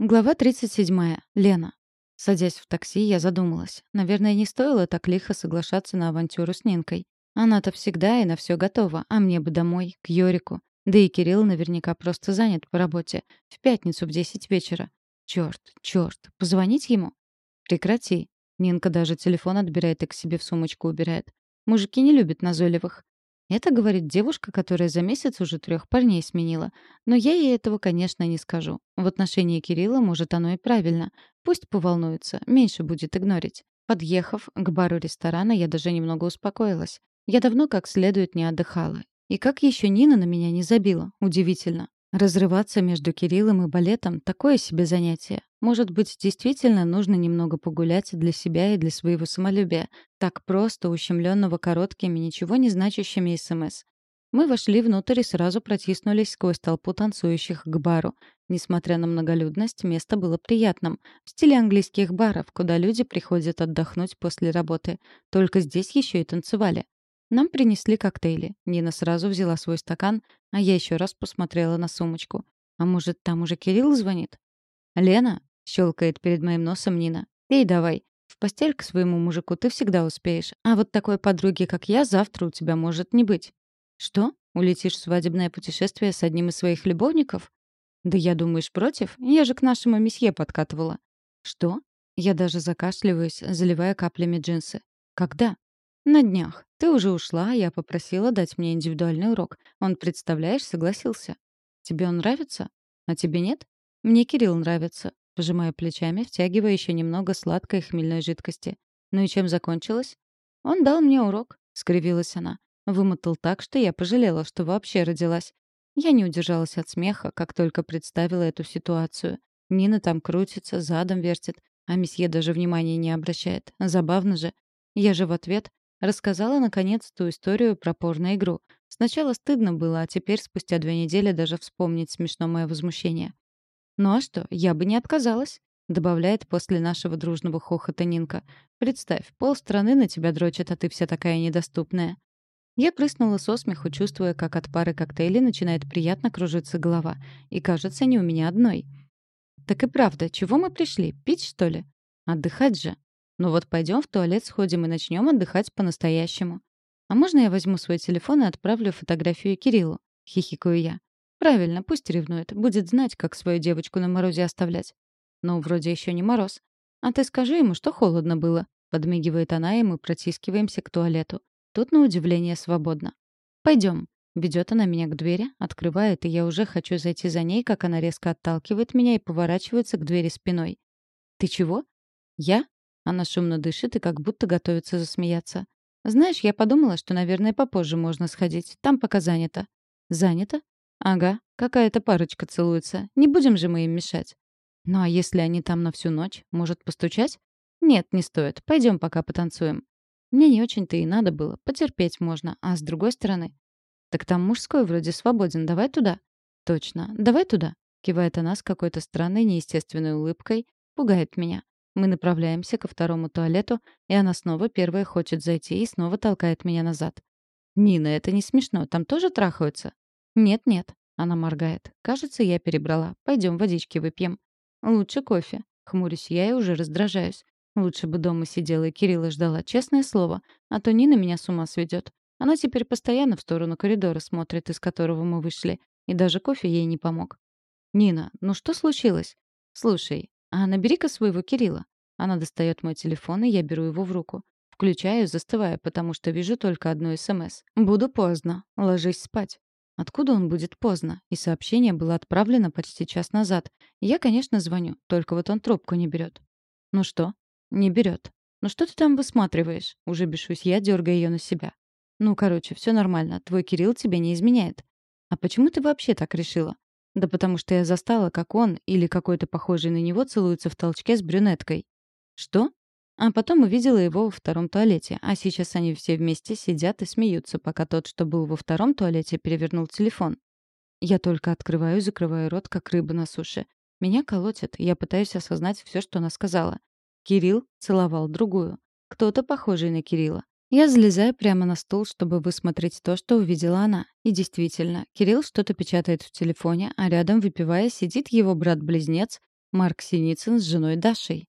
Глава 37. Лена. Садясь в такси, я задумалась. Наверное, не стоило так лихо соглашаться на авантюру с Нинкой. Она-то всегда и на все готова, а мне бы домой, к Йорику. Да и Кирилл наверняка просто занят по работе. В пятницу в 10 вечера. Черт, черт, позвонить ему? Прекрати. Нинка даже телефон отбирает и к себе в сумочку убирает. Мужики не любят назойливых. Это говорит девушка, которая за месяц уже трех парней сменила. Но я ей этого, конечно, не скажу. В отношении Кирилла, может, оно и правильно. Пусть поволнуется, меньше будет игнорить. Подъехав к бару ресторана, я даже немного успокоилась. Я давно как следует не отдыхала. И как еще Нина на меня не забила. Удивительно. Разрываться между Кириллом и балетом — такое себе занятие. Может быть, действительно нужно немного погулять для себя и для своего самолюбия, так просто ущемленного короткими, ничего не значащими СМС. Мы вошли внутрь и сразу протиснулись сквозь толпу танцующих к бару. Несмотря на многолюдность, место было приятным, в стиле английских баров, куда люди приходят отдохнуть после работы. Только здесь еще и танцевали. Нам принесли коктейли. Нина сразу взяла свой стакан, а я еще раз посмотрела на сумочку. А может, там уже Кирилл звонит? «Лена?» — щелкает перед моим носом Нина. «Эй, давай. В постель к своему мужику ты всегда успеешь. А вот такой подруги, как я, завтра у тебя может не быть». «Что? Улетишь в свадебное путешествие с одним из своих любовников?» «Да я, думаешь, против? Я же к нашему месье подкатывала». «Что?» Я даже закашливаюсь, заливая каплями джинсы. «Когда?» «На днях. Ты уже ушла, я попросила дать мне индивидуальный урок. Он, представляешь, согласился. Тебе он нравится? А тебе нет? Мне Кирилл нравится». Пожимая плечами, втягивая еще немного сладкой хмельной жидкости. «Ну и чем закончилось?» «Он дал мне урок», — скривилась она. Вымотал так, что я пожалела, что вообще родилась. Я не удержалась от смеха, как только представила эту ситуацию. Нина там крутится, задом вертит, а месье даже внимания не обращает. Забавно же. Я же в ответ Рассказала, наконец, ту историю про порно-игру. Сначала стыдно было, а теперь, спустя две недели, даже вспомнить смешно мое возмущение. «Ну а что, я бы не отказалась», — добавляет после нашего дружного хохота Нинка. «Представь, полстраны на тебя дрочат, а ты вся такая недоступная». Я прыснула со смеху, чувствуя, как от пары коктейлей начинает приятно кружиться голова. И, кажется, не у меня одной. «Так и правда, чего мы пришли? Пить, что ли?» «Отдыхать же». Ну вот пойдем в туалет сходим и начнем отдыхать по-настоящему. А можно я возьму свой телефон и отправлю фотографию Кириллу? Хихикаю я. Правильно, пусть ревнует. Будет знать, как свою девочку на морозе оставлять. Ну, вроде еще не мороз. А ты скажи ему, что холодно было. Подмигивает она, и мы протискиваемся к туалету. Тут, на удивление, свободно. Пойдем. Ведет она меня к двери, открывает, и я уже хочу зайти за ней, как она резко отталкивает меня и поворачивается к двери спиной. «Ты чего?» «Я? Она шумно дышит и как будто готовится засмеяться. «Знаешь, я подумала, что, наверное, попозже можно сходить. Там пока занято». «Занято?» «Ага, какая-то парочка целуется. Не будем же мы им мешать». «Ну а если они там на всю ночь? Может, постучать?» «Нет, не стоит. Пойдем пока потанцуем». Мне не очень-то и надо было. Потерпеть можно. А с другой стороны... «Так там мужской вроде свободен. Давай туда». «Точно. Давай туда», — кивает она с какой-то странной неестественной улыбкой. Пугает меня. Мы направляемся ко второму туалету, и она снова первая хочет зайти и снова толкает меня назад. «Нина, это не смешно. Там тоже трахаются?» «Нет-нет», — она моргает. «Кажется, я перебрала. Пойдем водички выпьем». «Лучше кофе». Хмурюсь я и уже раздражаюсь. Лучше бы дома сидела и Кирилла ждала, честное слово. А то Нина меня с ума сведет. Она теперь постоянно в сторону коридора смотрит, из которого мы вышли. И даже кофе ей не помог. «Нина, ну что случилось?» «Слушай, «А набери-ка своего Кирилла». Она достает мой телефон, и я беру его в руку. Включаю, застывая, потому что вижу только одно СМС. «Буду поздно. Ложись спать». Откуда он будет поздно? И сообщение было отправлено почти час назад. Я, конечно, звоню, только вот он трубку не берет. «Ну что?» «Не берет. Ну что ты там высматриваешь?» Уже бешусь я, дергая ее на себя. «Ну, короче, все нормально. Твой Кирилл тебе не изменяет». «А почему ты вообще так решила?» Да потому что я застала, как он или какой-то похожий на него целуется в толчке с брюнеткой. Что? А потом увидела его во втором туалете, а сейчас они все вместе сидят и смеются, пока тот, что был во втором туалете, перевернул телефон. Я только открываю и закрываю рот, как рыба на суше. Меня колотят, я пытаюсь осознать все, что она сказала. Кирилл целовал другую. Кто-то похожий на Кирилла. Я залезаю прямо на стул, чтобы высмотреть то, что увидела она. И действительно, Кирилл что-то печатает в телефоне, а рядом, выпивая, сидит его брат-близнец Марк Синицын с женой Дашей.